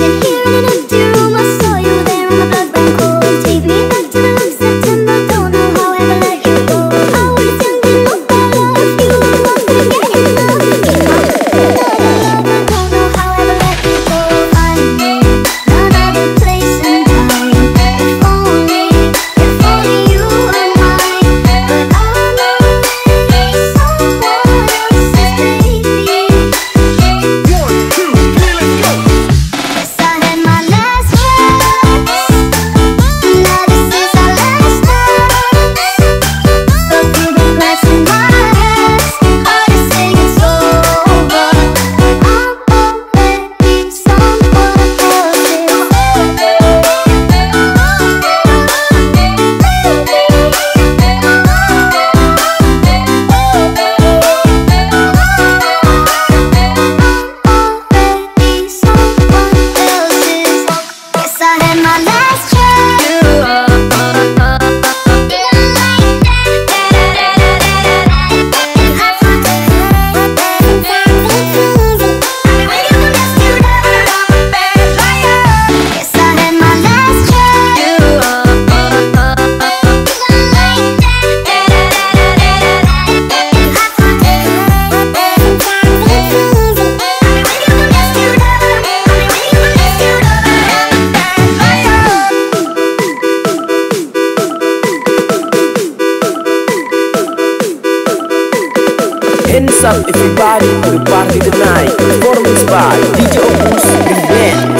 that you're do. I saw you there on the blood. What's up everybody to the party tonight. Performance by DJ Opus and Ben.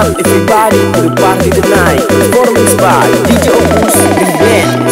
up everybody to the party tonight. Performance by DJ Opus Big Band